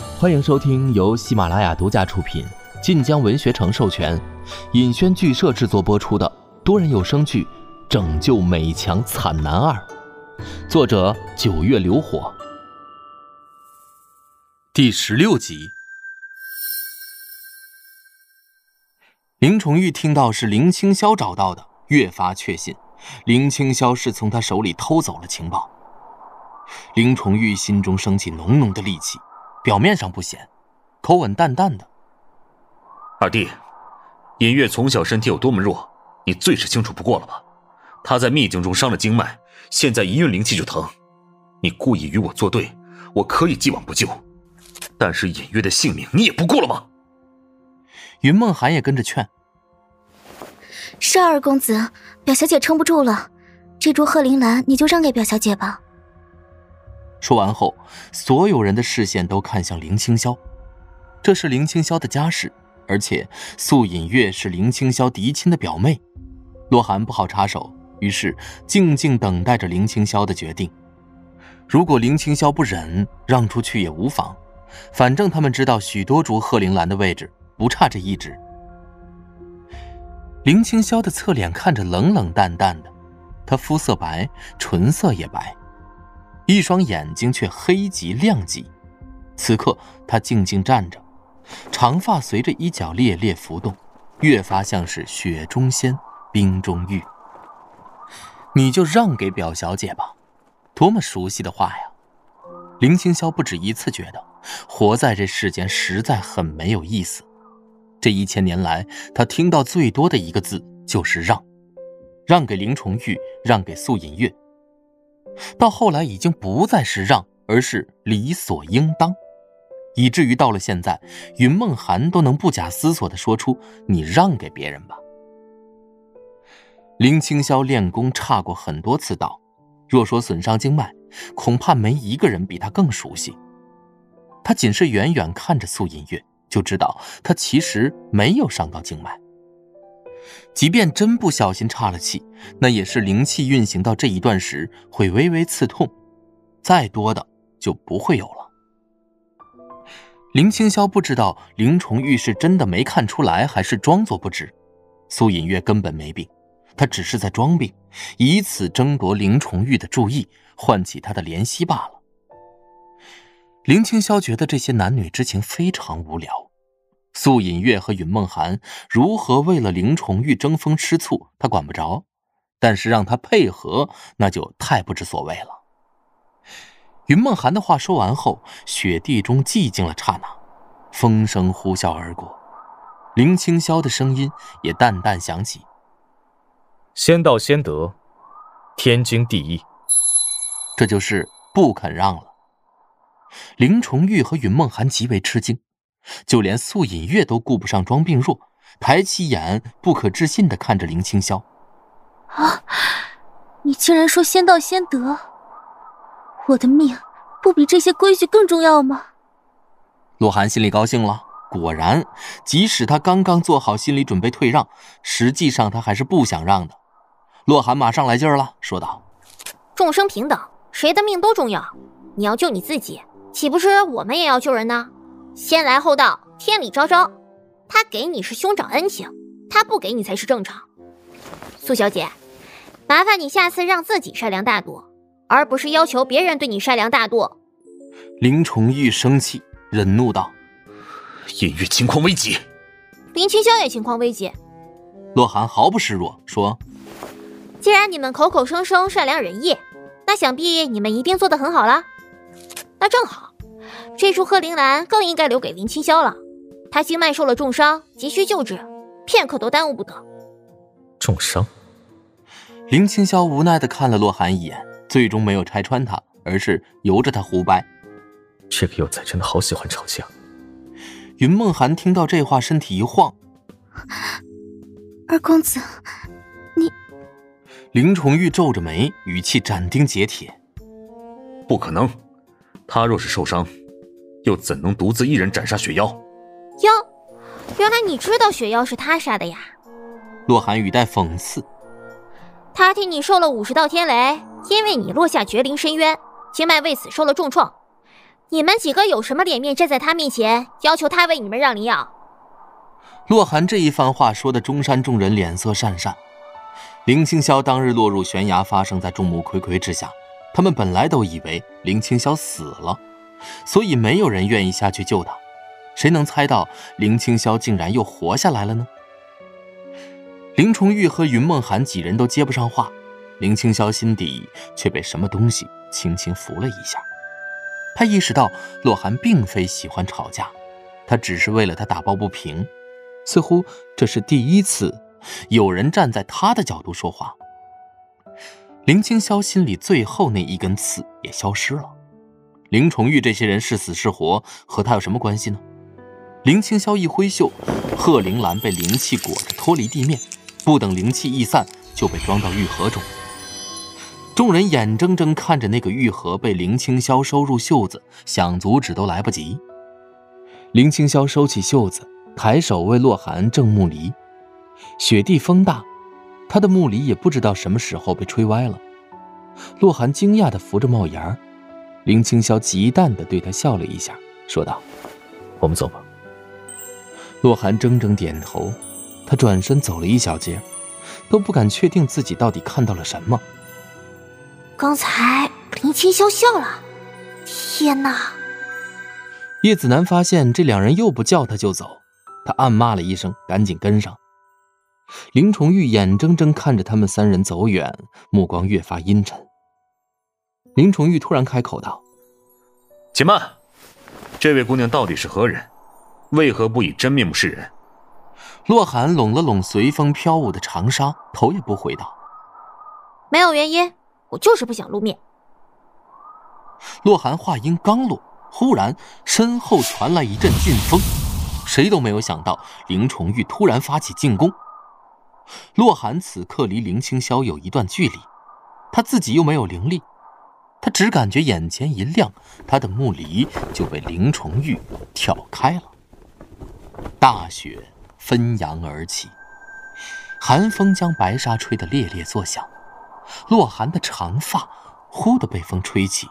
欢迎收听由喜马拉雅独家出品、晋江文学城授权、尹轩剧社制作播出的多人有声剧《拯救美强惨男二》，作者九月流火，第十六集。林崇玉听到是林青霄找到的，越发确信林青霄是从他手里偷走了情报。林崇玉心中升起浓浓的戾气，表面上不显，口吻淡淡的：“二弟，尹月从小身体有多么弱，你最是清楚不过了吧？他在秘境中伤了经脉，现在一运灵气就疼。你故意与我作对，我可以既往不咎，但是尹月的性命你也不顾了吗？”云梦涵也跟着劝：“是二公子，表小姐撑不住了，这株鹤铃兰你就让给表小姐吧。”说完后，所有人的视线都看向林青霄。这是林青霄的家事，而且素隐月是林青霄嫡亲的表妹，洛寒不好插手，于是静静等待着林青霄的决定。如果林青霄不忍让出去也无妨，反正他们知道许多株鹤铃兰的位置，不差这一指。林青霄的侧脸看着冷冷淡淡的，他肤色白，唇色也白。一双眼睛却黑极亮极，此刻他静静站着，长发随着衣角猎猎浮动，越发像是雪中仙，冰中玉。你就让给表小姐吧，多么熟悉的话呀！林青霄不止一次觉得，活在这世间实在很没有意思。这一千年来，他听到最多的一个字就是让，让给林崇玉，让给素隐月。到后来已经不再是让，而是理所应当，以至于到了现在，云梦涵都能不假思索地说出“你让给别人吧”。林青霄练功差过很多次道，若说损伤经脉，恐怕没一个人比他更熟悉。他仅是远远看着素隐月，就知道他其实没有伤到经脉。即便真不小心岔了气，那也是灵气运行到这一段时会微微刺痛，再多的就不会有了。林青霄不知道林崇玉是真的没看出来，还是装作不知。苏隐月根本没病，他只是在装病，以此争夺林崇玉的注意，唤起他的怜惜罢了。林青霄觉得这些男女之情非常无聊。素隐月和云梦涵如何为了林崇玉争风吃醋，他管不着；但是让他配合，那就太不知所谓了。云梦涵的话说完后，雪地中寂静了刹那，风声呼啸而过，林清霄的声音也淡淡响起：“先到先得，天经地义。”这就是不肯让了。林崇玉和云梦涵极为吃惊。就连素隐月都顾不上装病弱，抬起眼，不可置信的看着林清霄。啊！你竟然说先到先得，我的命不比这些规矩更重要吗？洛寒心里高兴了，果然，即使他刚刚做好心理准备退让，实际上他还是不想让的。洛寒马上来劲儿了，说道：“众生平等，谁的命都重要。你要救你自己，岂不是我们也要救人呢？”先来后到，天理昭昭。他给你是兄长恩情，他不给你才是正常。苏小姐，麻烦你下次让自己善良大度，而不是要求别人对你善良大度。林崇玉生气，忍怒道：“隐月情况危急。”林清霄也情况危急。洛寒毫不示弱，说：“既然你们口口声声善良仁义，那想必你们一定做得很好了。那正好。”这株鹤铃兰更应该留给林清霄了，他经脉受了重伤，急需救治，片刻都耽误不得。重伤？林清霄无奈的看了洛寒一眼，最终没有拆穿他，而是由着他胡掰。这个幼崽真的好喜欢吵架。云梦涵听到这话，身体一晃。二公子，你……林崇玉皱着眉，语气斩钉截铁：“不可能。”他若是受伤，又怎能独自一人斩杀雪妖？妖，原来你知道雪妖是他杀的呀？洛寒语带讽刺。他替你受了五十道天雷，因为你落下绝灵深渊，经脉为此受了重创。你们几个有什么脸面站在他面前要求他为你们让灵药？洛寒这一番话说的中山众人脸色讪讪。林青霄当日落入悬崖，发生在众目睽睽之下，他们本来都以为林青霄死了，所以没有人愿意下去救他。谁能猜到林青霄竟然又活下来了呢？林重玉和云梦涵几人都接不上话，林青霄心底却被什么东西轻轻拂了一下。他意识到洛寒并非喜欢吵架，他只是为了他打抱不平。似乎这是第一次有人站在他的角度说话。林青霄心里最后那一根刺也消失了。林重玉这些人是死是活，和他有什么关系呢？林青霄一挥袖，贺铃兰被灵气裹着脱离地面，不等灵气一散，就被装到玉盒中。众人眼睁睁看着那个玉盒被林青霄收入袖子，想阻止都来不及。林青霄收起袖子，抬手为洛寒正木离。雪地风大，他的木梨也不知道什么时候被吹歪了。洛寒惊讶地扶着帽檐林青霄极淡地对他笑了一下，说道：“我们走吧。”洛寒怔怔点头，他转身走了一小截，都不敢确定自己到底看到了什么。刚才林青霄笑了，天哪！叶子楠发现这两人又不叫他就走，他暗骂了一声，赶紧跟上。林崇玉眼睁睁看着他们三人走远，目光越发阴沉。林崇玉突然开口道：“且慢，这位姑娘到底是何人？”为何不以真面目示人？洛寒拢了拢随风飘舞的长纱，头也不回道：“没有原因，我就是不想露面。”洛寒话音刚落，忽然身后传来一阵劲风，谁都没有想到林崇玉突然发起进攻。洛寒此刻离林青霄有一段距离，他自己又没有灵力，他只感觉眼前一亮，他的木离就被林重玉挑开了。大雪纷扬而起，寒风将白纱吹得猎猎作响。洛寒的长发忽地被风吹起，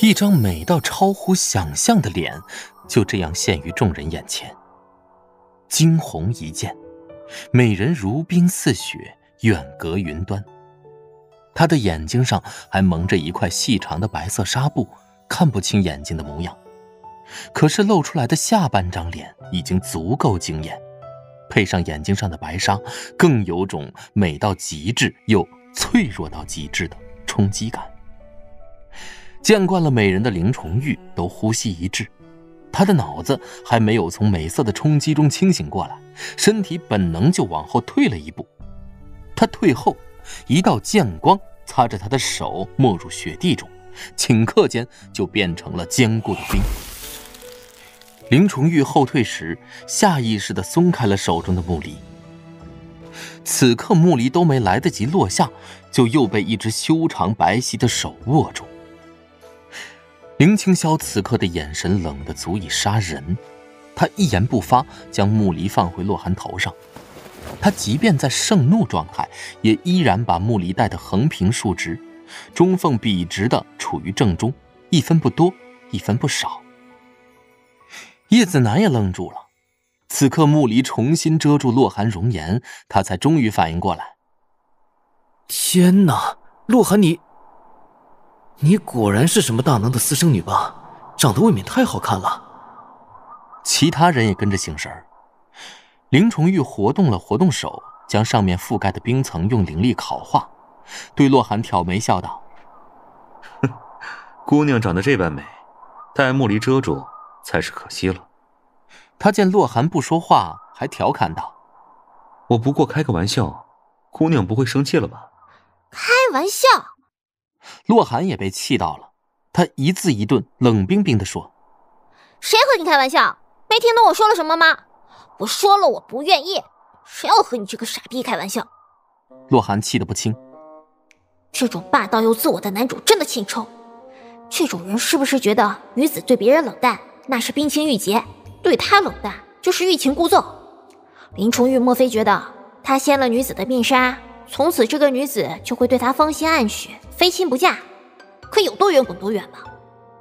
一张美到超乎想象的脸就这样现于众人眼前。惊鸿一见，美人如冰似雪，远隔云端。她的眼睛上还蒙着一块细长的白色纱布，看不清眼睛的模样。可是露出来的下半张脸已经足够惊艳，配上眼睛上的白纱，更有种美到极致又脆弱到极致的冲击感。见惯了美人的林重玉都呼吸一滞，他的脑子还没有从美色的冲击中清醒过来，身体本能就往后退了一步。他退后，一道剑光擦着他的手没入雪地中，顷刻间就变成了坚固的冰。林重玉后退时，下意识地松开了手中的木梨。此刻木梨都没来得及落下，就又被一只修长白皙的手握住。林青霄此刻的眼神冷得足以杀人，他一言不发，将木离放回洛寒头上。他即便在盛怒状态，也依然把木离带得横平竖直，中缝笔直的处于正中，一分不多，一分不少。叶子楠也愣住了，此刻木离重新遮住洛寒容颜，他才终于反应过来。天哪，洛寒你，你果然是什么大能的私生女吧？长得未免太好看了。其他人也跟着醒神儿。林崇玉活动了活动手，将上面覆盖的冰层用灵力烤化，对洛寒挑眉笑道：“哼，姑娘长得这般美，待木离遮住。”才是可惜了。他见洛寒不说话，还调侃道：“我不过开个玩笑，姑娘不会生气了吧？”开玩笑！洛寒也被气到了，他一字一顿，冷冰冰地说：“谁和你开玩笑？没听懂我说了什么吗？我说了我不愿意，谁要和你这个傻逼开玩笑？”洛寒气得不轻，这种霸道又自我的男主真的欠抽。这种人是不是觉得女子对别人冷淡？那是冰清玉洁，对他冷淡就是欲擒故纵。林重玉莫非觉得他掀了女子的面纱，从此这个女子就会对他芳心暗许，非亲不嫁？可有多远滚多远吧？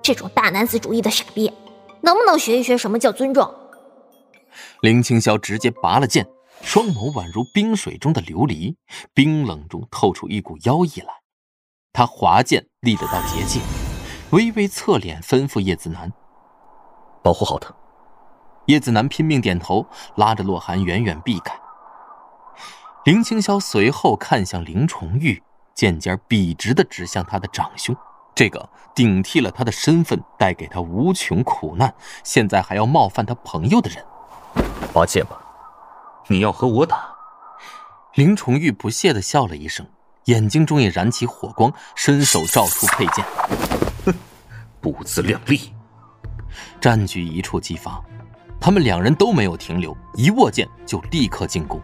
这种大男子主义的傻逼，能不能学一学什么叫尊重？林青霄直接拔了剑，双眸宛如冰水中的琉璃，冰冷中透出一股妖异来。他划剑立得到结界，微微侧脸吩咐叶子楠：“保护好他。”叶子楠拼命点头，拉着洛寒远远避开。林青霄随后看向林重玉，剑尖笔直的指向他的长兄。这个顶替了他的身份，带给他无穷苦难，现在还要冒犯他朋友的人，拔剑吧！你要和我打？林重玉不屑的笑了一声，眼睛中也燃起火光，伸手照出佩剑。哼，不自量力！战局一触即发，他们两人都没有停留，一握剑就立刻进攻。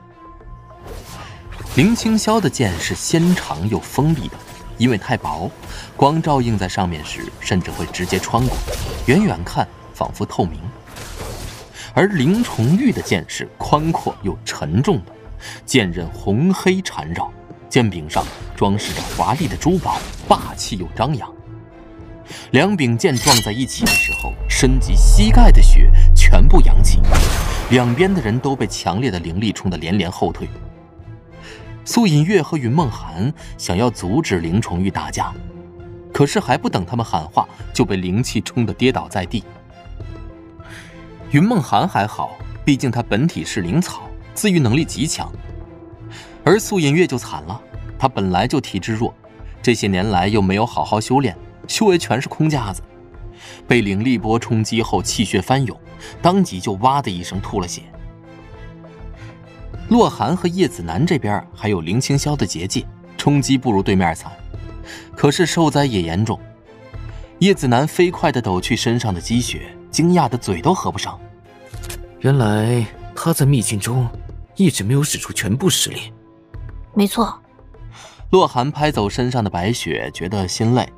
林青霄的剑是纤长又锋利的。因为太薄，光照映在上面时，甚至会直接穿过，远远看仿佛透明。而林重玉的剑是宽阔又沉重的，剑刃红黑缠绕，剑柄上装饰着华丽的珠宝，霸气又张扬。两柄剑撞在一起的时候，身及膝盖的血全部扬起，两边的人都被强烈的灵力冲得连连后退。苏隐月和云梦涵想要阻止林重玉打架，可是还不等他们喊话，就被灵气冲得跌倒在地。云梦涵还好，毕竟他本体是灵草，自愈能力极强。而苏隐月就惨了，他本来就体质弱，这些年来又没有好好修炼，修为全是空架子，被灵力波冲击后气血翻涌，当即就哇的一声吐了血。洛寒和叶子楠这边还有林清霄的结界，冲击不如对面惨，可是受灾也严重。叶子楠飞快地抖去身上的积雪，惊讶的嘴都合不上。原来他在秘境中一直没有使出全部实力。没错。洛寒拍走身上的白雪，觉得心累。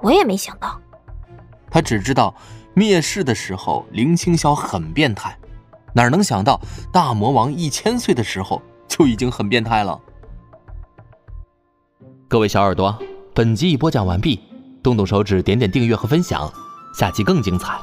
我也没想到。他只知道灭世的时候林清霄很变态。哪能想到大魔王一千岁的时候就已经很变态了？各位小耳朵，本集已播讲完毕，动动手指点点订阅和分享，下期更精彩。